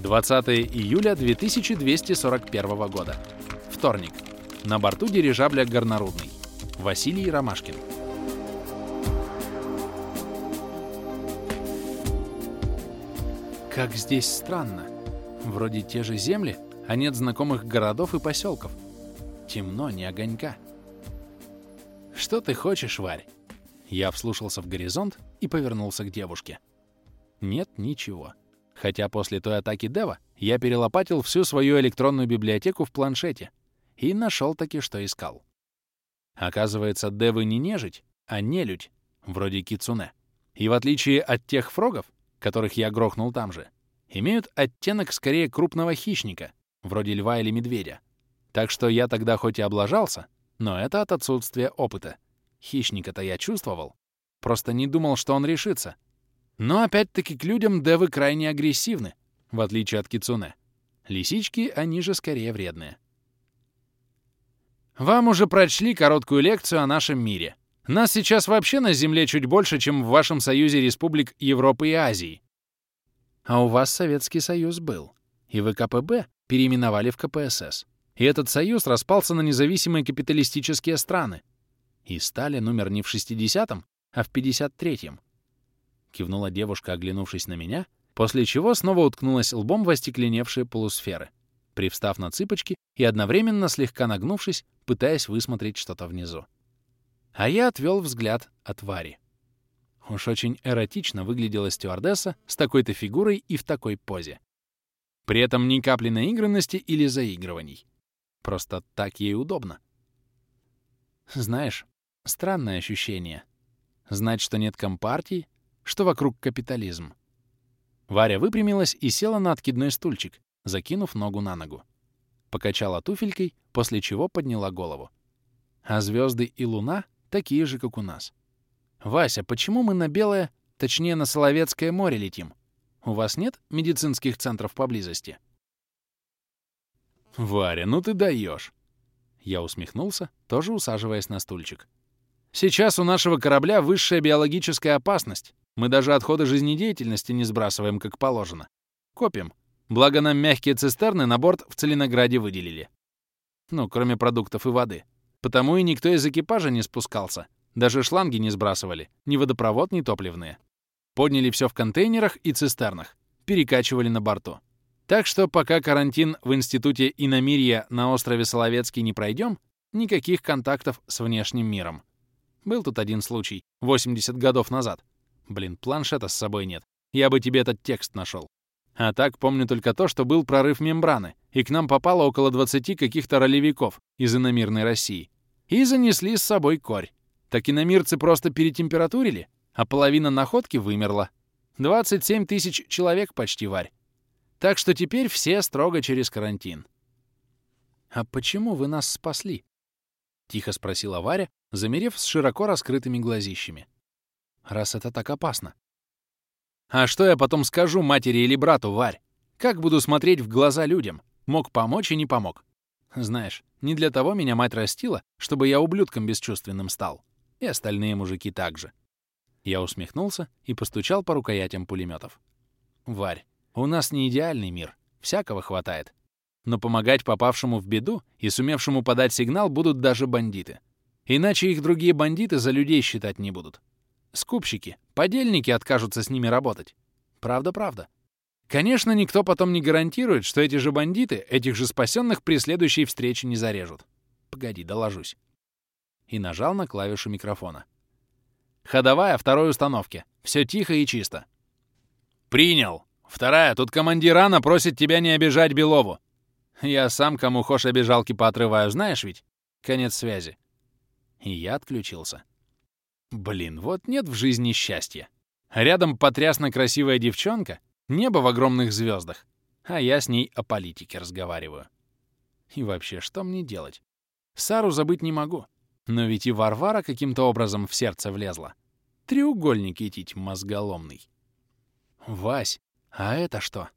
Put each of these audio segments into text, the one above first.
20 июля 2241 года. Вторник. На борту дирижабля «Горнорудный». Василий Ромашкин. Как здесь странно. Вроде те же земли, а нет знакомых городов и поселков. Темно, не огонька. «Что ты хочешь, Варь?» Я вслушался в горизонт и повернулся к девушке. Нет ничего. Хотя после той атаки Дева я перелопатил всю свою электронную библиотеку в планшете и нашел таки, что искал. Оказывается, Девы не нежить, а нелюдь, вроде кицуне. И в отличие от тех фрогов, которых я грохнул там же, имеют оттенок скорее крупного хищника, вроде льва или медведя. Так что я тогда хоть и облажался, но это от отсутствия опыта. Хищника-то я чувствовал, просто не думал, что он решится. Но опять-таки к людям девы крайне агрессивны, в отличие от кицуне. Лисички, они же скорее вредные. Вам уже прочли короткую лекцию о нашем мире. Нас сейчас вообще на Земле чуть больше, чем в вашем Союзе Республик Европы и Азии. А у вас Советский Союз был. И ВКПБ переименовали в КПСС. И этот союз распался на независимые капиталистические страны. И Сталин умер не в 60-м, а в 53-м. Кивнула девушка, оглянувшись на меня, после чего снова уткнулась лбом в остекленевшие полусферы, привстав на цыпочки и одновременно слегка нагнувшись, пытаясь высмотреть что-то внизу. А я отвел взгляд от Вари. Уж очень эротично выглядела стюардесса с такой-то фигурой и в такой позе. При этом ни капли наигранности или заигрываний. Просто так ей удобно. Знаешь, странное ощущение. Знать, что нет компартии, что вокруг капитализм. Варя выпрямилась и села на откидной стульчик, закинув ногу на ногу. Покачала туфелькой, после чего подняла голову. А звезды и луна такие же, как у нас. «Вася, почему мы на Белое, точнее, на Соловецкое море летим? У вас нет медицинских центров поблизости?» «Варя, ну ты даешь!» Я усмехнулся, тоже усаживаясь на стульчик. «Сейчас у нашего корабля высшая биологическая опасность. Мы даже отходы жизнедеятельности не сбрасываем, как положено. Копим. Благо нам мягкие цистерны на борт в Целинограде выделили. Ну, кроме продуктов и воды. Потому и никто из экипажа не спускался. Даже шланги не сбрасывали. Ни водопровод, ни топливные. Подняли все в контейнерах и цистернах. Перекачивали на борту. Так что пока карантин в Институте иномирья на острове Соловецкий не пройдем, никаких контактов с внешним миром. Был тут один случай, 80 годов назад. Блин, планшета с собой нет. Я бы тебе этот текст нашел. А так помню только то, что был прорыв мембраны, и к нам попало около 20 каких-то ролевиков из иномирной России. И занесли с собой корь. Так иномирцы просто перетемпературили, а половина находки вымерла. 27 тысяч человек почти варь. Так что теперь все строго через карантин. «А почему вы нас спасли?» — тихо спросила Варя, замерев с широко раскрытыми глазищами. «Раз это так опасно». «А что я потом скажу матери или брату, Варь? Как буду смотреть в глаза людям? Мог помочь и не помог. Знаешь, не для того меня мать растила, чтобы я ублюдком бесчувственным стал. И остальные мужики также». Я усмехнулся и постучал по рукоятям пулеметов. «Варь, у нас не идеальный мир, всякого хватает. Но помогать попавшему в беду и сумевшему подать сигнал будут даже бандиты. Иначе их другие бандиты за людей считать не будут. Скупщики, подельники откажутся с ними работать. Правда-правда. Конечно, никто потом не гарантирует, что эти же бандиты этих же спасенных при следующей встрече не зарежут. Погоди, доложусь. И нажал на клавишу микрофона. Ходовая второй установки. Все тихо и чисто. «Принял!» Вторая, тут командир Анна просит тебя не обижать Белову. Я сам кому хошь обижалки поотрываю, знаешь ведь? Конец связи. И я отключился. Блин, вот нет в жизни счастья. Рядом потрясно красивая девчонка, небо в огромных звездах, а я с ней о политике разговариваю. И вообще, что мне делать? Сару забыть не могу, но ведь и Варвара каким-то образом в сердце влезла. Треугольник идти мозголомный. Вась, «А это что?»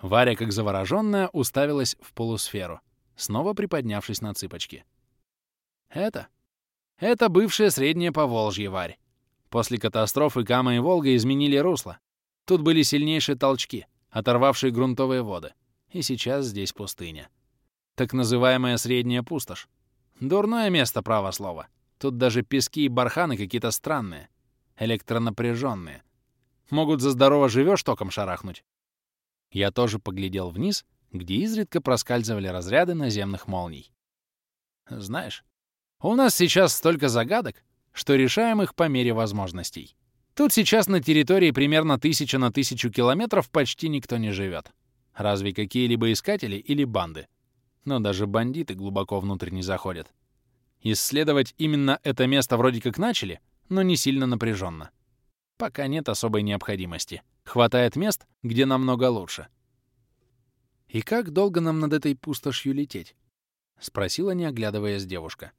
Варя, как заворожённая, уставилась в полусферу, снова приподнявшись на цыпочки. «Это? Это бывшее среднее Поволжье, Варь. После катастрофы Кама и Волга изменили русло. Тут были сильнейшие толчки. оторвавший грунтовые воды. И сейчас здесь пустыня. Так называемая средняя пустошь. Дурное место, право слово. Тут даже пески и барханы какие-то странные, электронапряженные. Могут за здорово живешь током шарахнуть. Я тоже поглядел вниз, где изредка проскальзывали разряды наземных молний. Знаешь, у нас сейчас столько загадок, что решаем их по мере возможностей. Тут сейчас на территории примерно тысяча на тысячу километров почти никто не живет. Разве какие-либо искатели или банды. Но даже бандиты глубоко внутрь не заходят. Исследовать именно это место вроде как начали, но не сильно напряженно. Пока нет особой необходимости. Хватает мест, где намного лучше. «И как долго нам над этой пустошью лететь?» — спросила, не оглядываясь девушка.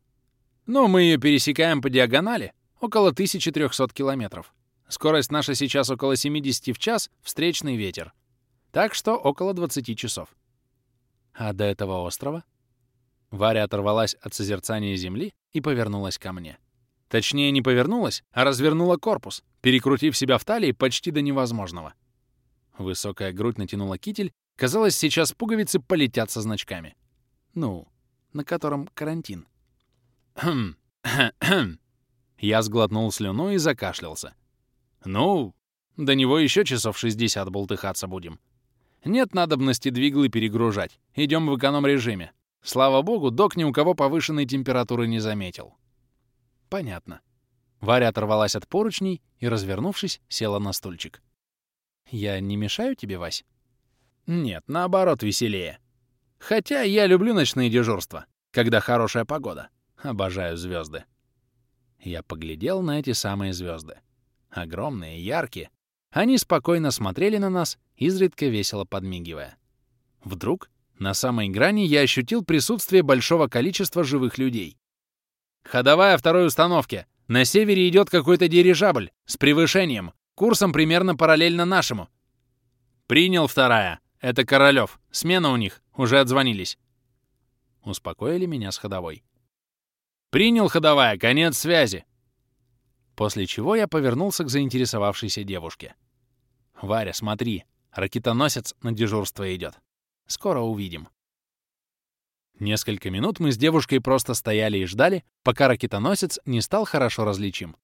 «Ну, мы ее пересекаем по диагонали, около 1300 километров. Скорость наша сейчас около 70 в час, встречный ветер. Так что около 20 часов. А до этого острова? Варя оторвалась от созерцания земли и повернулась ко мне. Точнее, не повернулась, а развернула корпус, перекрутив себя в талии почти до невозможного. Высокая грудь натянула китель, казалось, сейчас пуговицы полетят со значками. Ну, на котором карантин. Я сглотнул слюну и закашлялся. Ну, до него еще часов 60 болтыхаться будем. Нет надобности двиглы перегружать. Идем в эконом-режиме. Слава богу, док ни у кого повышенной температуры не заметил. Понятно. Варя оторвалась от поручней и, развернувшись, села на стульчик. «Я не мешаю тебе, Вась?» «Нет, наоборот, веселее. Хотя я люблю ночные дежурства, когда хорошая погода. Обожаю звезды. Я поглядел на эти самые звезды. Огромные, яркие. Они спокойно смотрели на нас, изредка весело подмигивая. Вдруг на самой грани я ощутил присутствие большого количества живых людей. «Ходовая второй установки. На севере идет какой-то дирижабль с превышением, курсом примерно параллельно нашему». «Принял вторая. Это Королёв. Смена у них. Уже отзвонились». Успокоили меня с ходовой. «Принял ходовая. Конец связи». После чего я повернулся к заинтересовавшейся девушке. «Варя, смотри. Ракетоносец на дежурство идет. Скоро увидим. Несколько минут мы с девушкой просто стояли и ждали, пока ракетоносец не стал хорошо различим.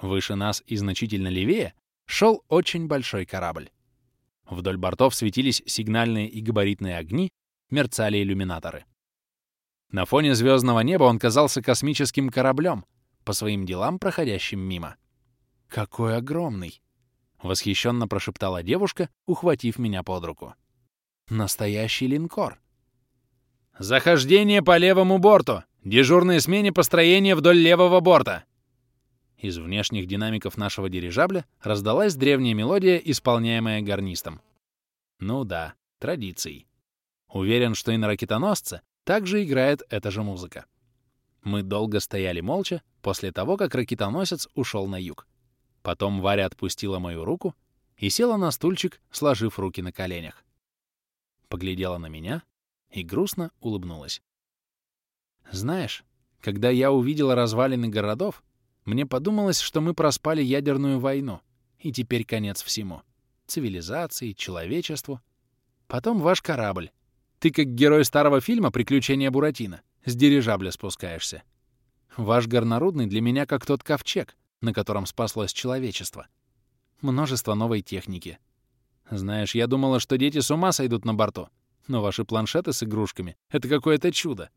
Выше нас и значительно левее шел очень большой корабль. Вдоль бортов светились сигнальные и габаритные огни, мерцали иллюминаторы. На фоне звездного неба он казался космическим кораблем, по своим делам проходящим мимо. «Какой огромный!» — восхищенно прошептала девушка, ухватив меня под руку. Настоящий линкор. «Захождение по левому борту! Дежурные смене построения вдоль левого борта!» Из внешних динамиков нашего дирижабля раздалась древняя мелодия, исполняемая гарнистом. Ну да, традицией. Уверен, что и на ракетоносце также играет эта же музыка. Мы долго стояли молча после того, как ракетоносец ушел на юг. Потом Варя отпустила мою руку и села на стульчик, сложив руки на коленях поглядела на меня и грустно улыбнулась. «Знаешь, когда я увидела развалины городов, мне подумалось, что мы проспали ядерную войну, и теперь конец всему. Цивилизации, человечеству. Потом ваш корабль. Ты как герой старого фильма «Приключения Буратино» с дирижабля спускаешься. Ваш горнорудный для меня как тот ковчег, на котором спаслось человечество. Множество новой техники, знаешь, я думала, что дети с ума сойдут на борту, но ваши планшеты с игрушками — это какое-то чудо.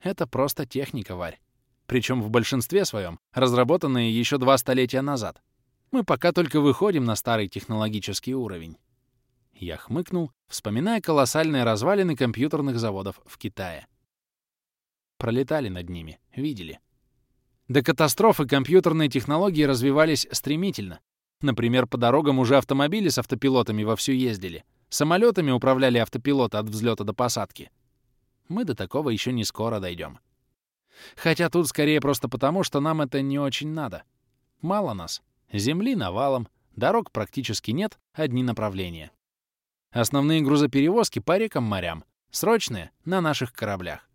Это просто техника, Варь. Причем в большинстве своем разработанные еще два столетия назад. Мы пока только выходим на старый технологический уровень. Я хмыкнул, вспоминая колоссальные развалины компьютерных заводов в Китае. Пролетали над ними, видели. До катастрофы компьютерные технологии развивались стремительно, Например, по дорогам уже автомобили с автопилотами вовсю ездили. Самолетами управляли автопилоты от взлета до посадки. Мы до такого еще не скоро дойдем. Хотя тут скорее просто потому, что нам это не очень надо. Мало нас. Земли навалом, дорог практически нет, одни направления. Основные грузоперевозки по рекам-морям, срочные, на наших кораблях.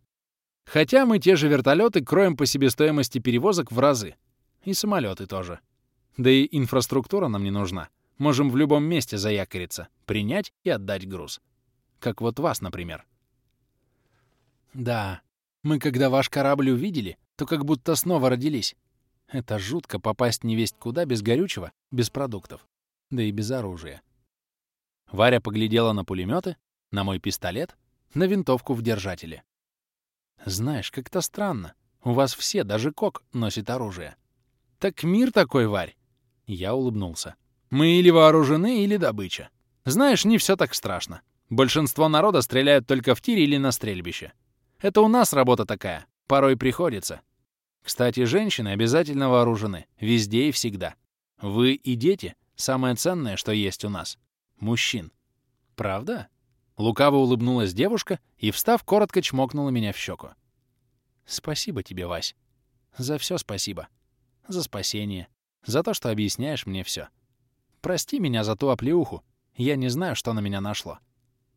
Хотя мы те же вертолеты кроем по себестоимости перевозок в разы. И самолеты тоже. Да и инфраструктура нам не нужна. Можем в любом месте заякориться, принять и отдать груз. Как вот вас, например. Да, мы когда ваш корабль увидели, то как будто снова родились. Это жутко попасть невесть куда без горючего, без продуктов, да и без оружия. Варя поглядела на пулеметы, на мой пистолет, на винтовку в держателе. Знаешь, как-то странно. У вас все, даже Кок, носит оружие. Так мир такой, Варь. Я улыбнулся. Мы или вооружены, или добыча. Знаешь, не все так страшно. Большинство народа стреляют только в тире или на стрельбище. Это у нас работа такая. Порой приходится. Кстати, женщины обязательно вооружены. Везде и всегда. Вы и дети — самое ценное, что есть у нас. Мужчин. Правда? Лукаво улыбнулась девушка и, встав, коротко чмокнула меня в щеку. Спасибо тебе, Вась. За все спасибо. За спасение. За то, что объясняешь мне все. Прости меня за ту оплеуху. Я не знаю, что на меня нашло.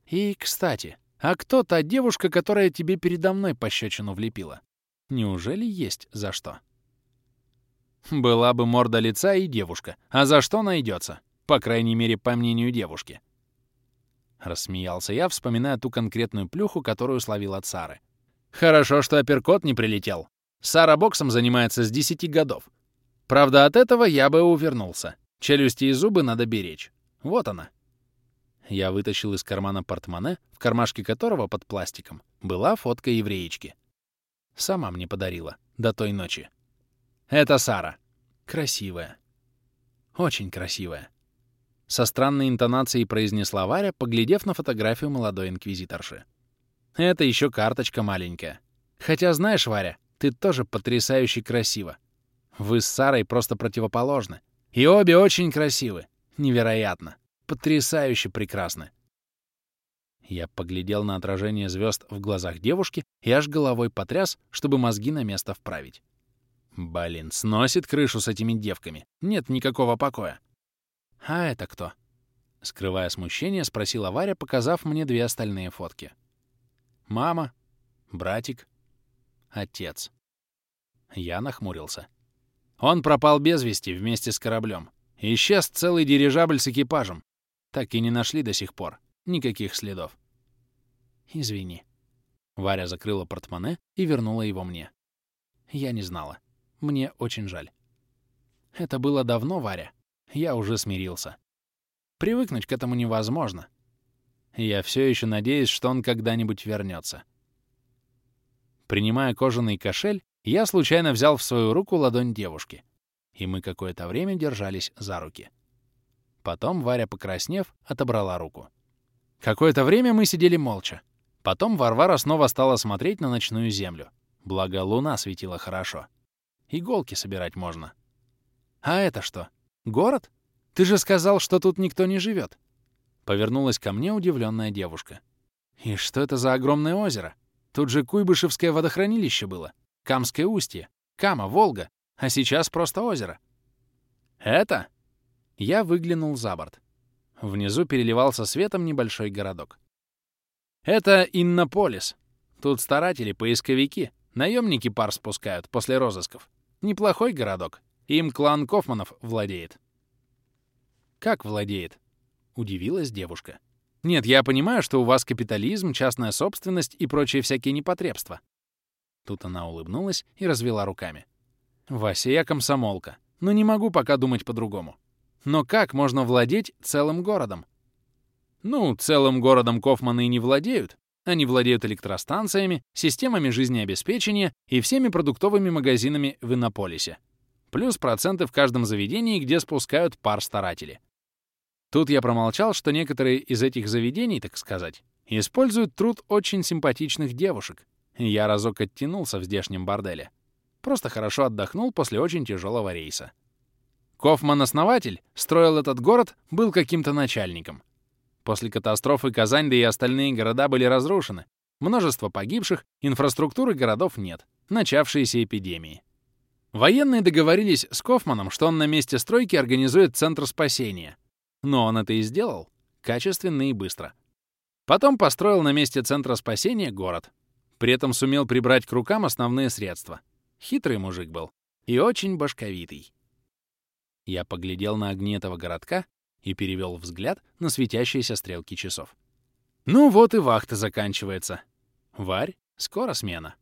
И, кстати, а кто та девушка, которая тебе передо мной пощечину влепила? Неужели есть за что? Была бы морда лица и девушка. А за что найдется? По крайней мере, по мнению девушки. Рассмеялся я, вспоминая ту конкретную плюху, которую словил от Сары. Хорошо, что апперкот не прилетел. Сара боксом занимается с 10 годов. Правда, от этого я бы увернулся. Челюсти и зубы надо беречь. Вот она. Я вытащил из кармана портмоне, в кармашке которого под пластиком была фотка евреечки. Сама мне подарила. До той ночи. Это Сара. Красивая. Очень красивая. Со странной интонацией произнесла Варя, поглядев на фотографию молодой инквизиторши. Это еще карточка маленькая. Хотя, знаешь, Варя, ты тоже потрясающе красива. Вы с Сарой просто противоположны. И обе очень красивы. Невероятно. Потрясающе прекрасны. Я поглядел на отражение звезд в глазах девушки и аж головой потряс, чтобы мозги на место вправить. Блин, сносит крышу с этими девками. Нет никакого покоя. А это кто? Скрывая смущение, спросила Варя, показав мне две остальные фотки. Мама, братик, отец. Я нахмурился. Он пропал без вести вместе с кораблем. Исчез целый дирижабль с экипажем. Так и не нашли до сих пор. Никаких следов. Извини. Варя закрыла портмоне и вернула его мне. Я не знала. Мне очень жаль. Это было давно, Варя. Я уже смирился. Привыкнуть к этому невозможно. Я все еще надеюсь, что он когда-нибудь вернется. Принимая кожаный кошель, я случайно взял в свою руку ладонь девушки, и мы какое-то время держались за руки. Потом Варя, покраснев, отобрала руку. Какое-то время мы сидели молча. Потом Варвара снова стала смотреть на ночную землю. Благо, луна светила хорошо. Иголки собирать можно. «А это что? Город? Ты же сказал, что тут никто не живет. Повернулась ко мне удивленная девушка. «И что это за огромное озеро? Тут же Куйбышевское водохранилище было. Камское устье, Кама, Волга, а сейчас просто озеро. Это? Я выглянул за борт. Внизу переливался светом небольшой городок. Это Иннополис. Тут старатели, поисковики, наемники пар спускают после розысков. Неплохой городок. Им клан Кофманов владеет. Как владеет? Удивилась девушка. Нет, я понимаю, что у вас капитализм, частная собственность и прочие всякие непотребства. Тут она улыбнулась и развела руками. «Вася, я комсомолка, но не могу пока думать по-другому. Но как можно владеть целым городом?» «Ну, целым городом Кофманы и не владеют. Они владеют электростанциями, системами жизнеобеспечения и всеми продуктовыми магазинами в Иннополисе. Плюс проценты в каждом заведении, где спускают пар старатели. Тут я промолчал, что некоторые из этих заведений, так сказать, используют труд очень симпатичных девушек, я разок оттянулся в здешнем борделе. Просто хорошо отдохнул после очень тяжелого рейса. Кофман-основатель строил этот город, был каким-то начальником. После катастрофы Казань, да и остальные города были разрушены. Множество погибших, инфраструктуры городов нет, начавшиеся эпидемии. Военные договорились с Кофманом, что он на месте стройки организует центр спасения. Но он это и сделал, качественно и быстро. Потом построил на месте центра спасения город, при этом сумел прибрать к рукам основные средства. Хитрый мужик был. И очень башковитый. Я поглядел на огни этого городка и перевел взгляд на светящиеся стрелки часов. Ну вот и вахта заканчивается. Варь, скоро смена.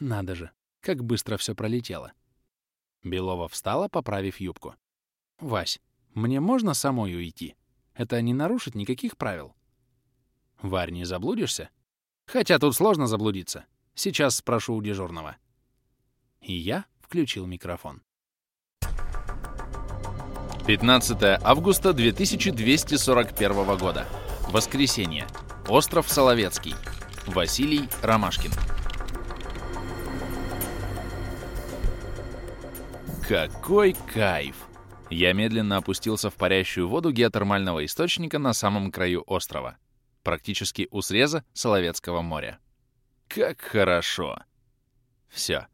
Надо же, как быстро все пролетело. Белова встала, поправив юбку. «Вась, мне можно самой уйти? Это не нарушит никаких правил?» «Варь, не заблудишься?» «Хотя тут сложно заблудиться. Сейчас спрошу у дежурного». И я включил микрофон. 15 августа 2241 года. Воскресенье. Остров Соловецкий. Василий Ромашкин. Какой кайф! Я медленно опустился в парящую воду геотермального источника на самом краю острова, практически у среза Соловецкого моря. Как хорошо! Все.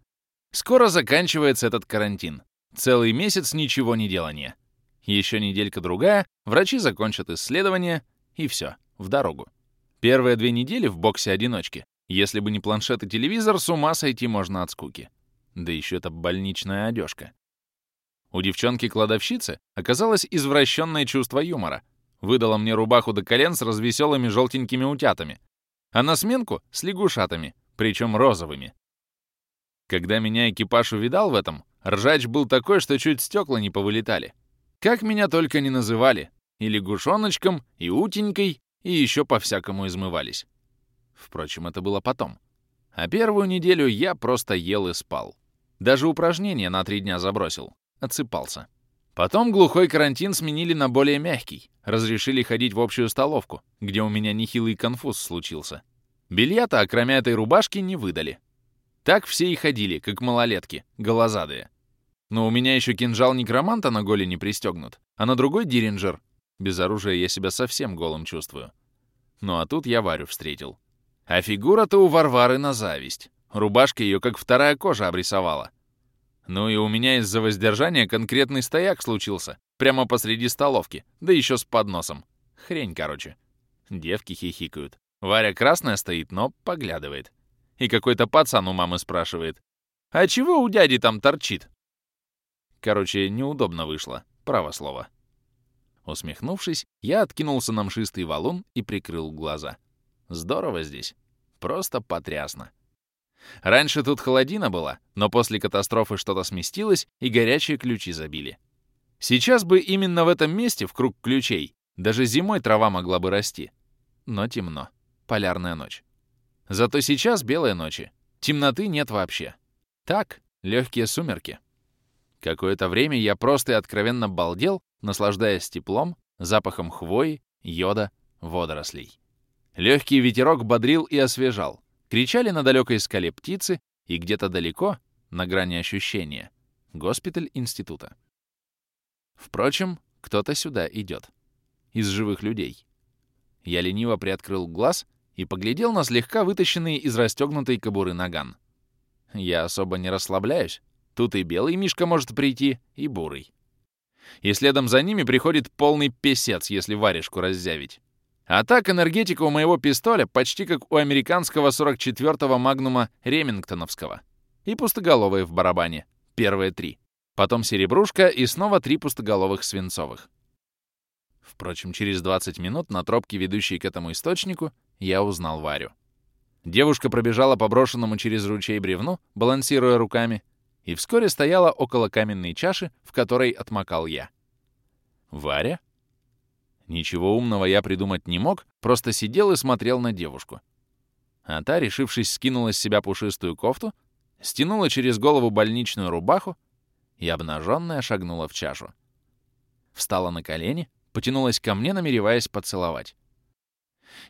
Скоро заканчивается этот карантин. Целый месяц ничего не делания. Еще неделька-другая, врачи закончат исследования, и все, в дорогу. Первые две недели в боксе одиночки. Если бы не планшет и телевизор, с ума сойти можно от скуки. Да еще это больничная одежка. У девчонки-кладовщицы оказалось извращенное чувство юмора. Выдала мне рубаху до колен с развеселыми желтенькими утятами, а на сменку — с лягушатами, причем розовыми. Когда меня экипаж увидал в этом, ржач был такой, что чуть стекла не повылетали. Как меня только не называли. И лягушоночком, и утенькой, и еще по-всякому измывались. Впрочем, это было потом. А первую неделю я просто ел и спал. Даже упражнения на три дня забросил отсыпался. Потом глухой карантин сменили на более мягкий. Разрешили ходить в общую столовку, где у меня нехилый конфуз случился. Белья-то, окромя этой рубашки, не выдали. Так все и ходили, как малолетки, голозадые. Но у меня еще кинжал некроманта на голени пристегнут, а на другой диринджер. Без оружия я себя совсем голым чувствую. Ну а тут я Варю встретил. А фигура-то у Варвары на зависть. Рубашка ее как вторая кожа обрисовала. Ну и у меня из-за воздержания конкретный стояк случился. Прямо посреди столовки. Да еще с подносом. Хрень, короче. Девки хихикают. Варя красная стоит, но поглядывает. И какой-то пацан у мамы спрашивает. «А чего у дяди там торчит?» Короче, неудобно вышло. Право слово. Усмехнувшись, я откинулся на мшистый валун и прикрыл глаза. Здорово здесь. Просто потрясно. Раньше тут холодина была, но после катастрофы что-то сместилось, и горячие ключи забили. Сейчас бы именно в этом месте, в круг ключей, даже зимой трава могла бы расти. Но темно. Полярная ночь. Зато сейчас белые ночи. Темноты нет вообще. Так, легкие сумерки. Какое-то время я просто и откровенно балдел, наслаждаясь теплом, запахом хвои, йода, водорослей. Легкий ветерок бодрил и освежал. Кричали на далекой скале птицы, и где-то далеко, на грани ощущения, госпиталь института. Впрочем, кто-то сюда идет. Из живых людей. Я лениво приоткрыл глаз и поглядел на слегка вытащенный из расстегнутой кобуры наган. Я особо не расслабляюсь. Тут и белый мишка может прийти, и бурый. И следом за ними приходит полный песец, если варежку раззявить. А так энергетика у моего пистоля почти как у американского 44-го магнума ремингтоновского. И пустоголовые в барабане. Первые три. Потом серебрушка и снова три пустоголовых свинцовых. Впрочем, через 20 минут на тропке, ведущей к этому источнику, я узнал Варю. Девушка пробежала по брошенному через ручей бревну, балансируя руками, и вскоре стояла около каменной чаши, в которой отмокал я. Варя? Ничего умного я придумать не мог, просто сидел и смотрел на девушку. А та, решившись, скинула с себя пушистую кофту, стянула через голову больничную рубаху и обнаженная шагнула в чашу. Встала на колени, потянулась ко мне, намереваясь поцеловать.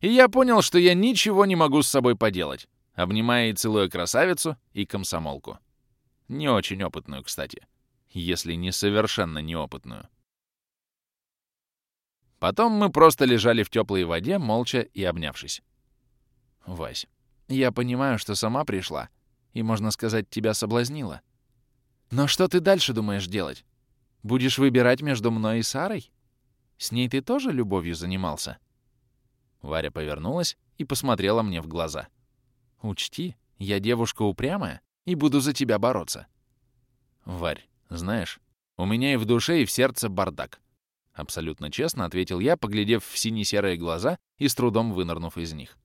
И я понял, что я ничего не могу с собой поделать, обнимая и целуя красавицу и комсомолку. Не очень опытную, кстати, если не совершенно неопытную. Потом мы просто лежали в теплой воде, молча и обнявшись. «Вась, я понимаю, что сама пришла, и, можно сказать, тебя соблазнила. Но что ты дальше думаешь делать? Будешь выбирать между мной и Сарой? С ней ты тоже любовью занимался?» Варя повернулась и посмотрела мне в глаза. «Учти, я девушка упрямая и буду за тебя бороться». «Варь, знаешь, у меня и в душе, и в сердце бардак. Абсолютно честно ответил я, поглядев в сине-серые глаза и с трудом вынырнув из них.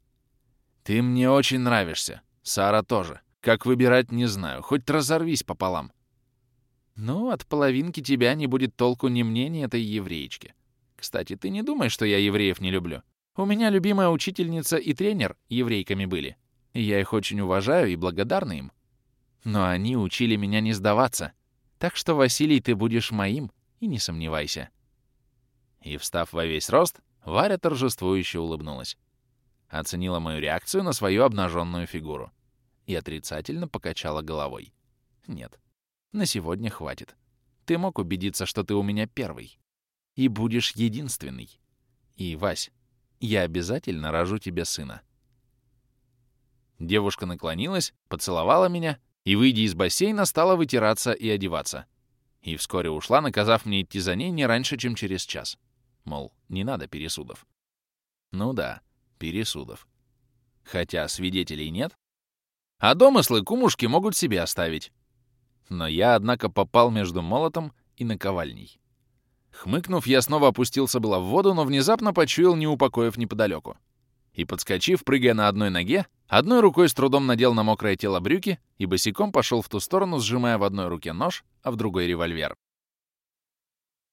«Ты мне очень нравишься. Сара тоже. Как выбирать, не знаю. Хоть разорвись пополам». «Ну, от половинки тебя не будет толку ни мне, ни этой евреечке. Кстати, ты не думай, что я евреев не люблю. У меня любимая учительница и тренер еврейками были. Я их очень уважаю и благодарна им. Но они учили меня не сдаваться. Так что, Василий, ты будешь моим, и не сомневайся». И, встав во весь рост, Варя торжествующе улыбнулась. Оценила мою реакцию на свою обнаженную фигуру и отрицательно покачала головой. «Нет, на сегодня хватит. Ты мог убедиться, что ты у меня первый. И будешь единственный. И, Вась, я обязательно рожу тебе сына». Девушка наклонилась, поцеловала меня и, выйдя из бассейна, стала вытираться и одеваться. И вскоре ушла, наказав мне идти за ней не раньше, чем через час. Мол, не надо пересудов. Ну да, пересудов. Хотя свидетелей нет. А домыслы кумушки могут себе оставить. Но я, однако, попал между молотом и наковальней. Хмыкнув, я снова опустился было в воду, но внезапно почуял, не упокоив неподалеку. И, подскочив, прыгая на одной ноге, одной рукой с трудом надел на мокрое тело брюки и босиком пошел в ту сторону, сжимая в одной руке нож, а в другой револьвер.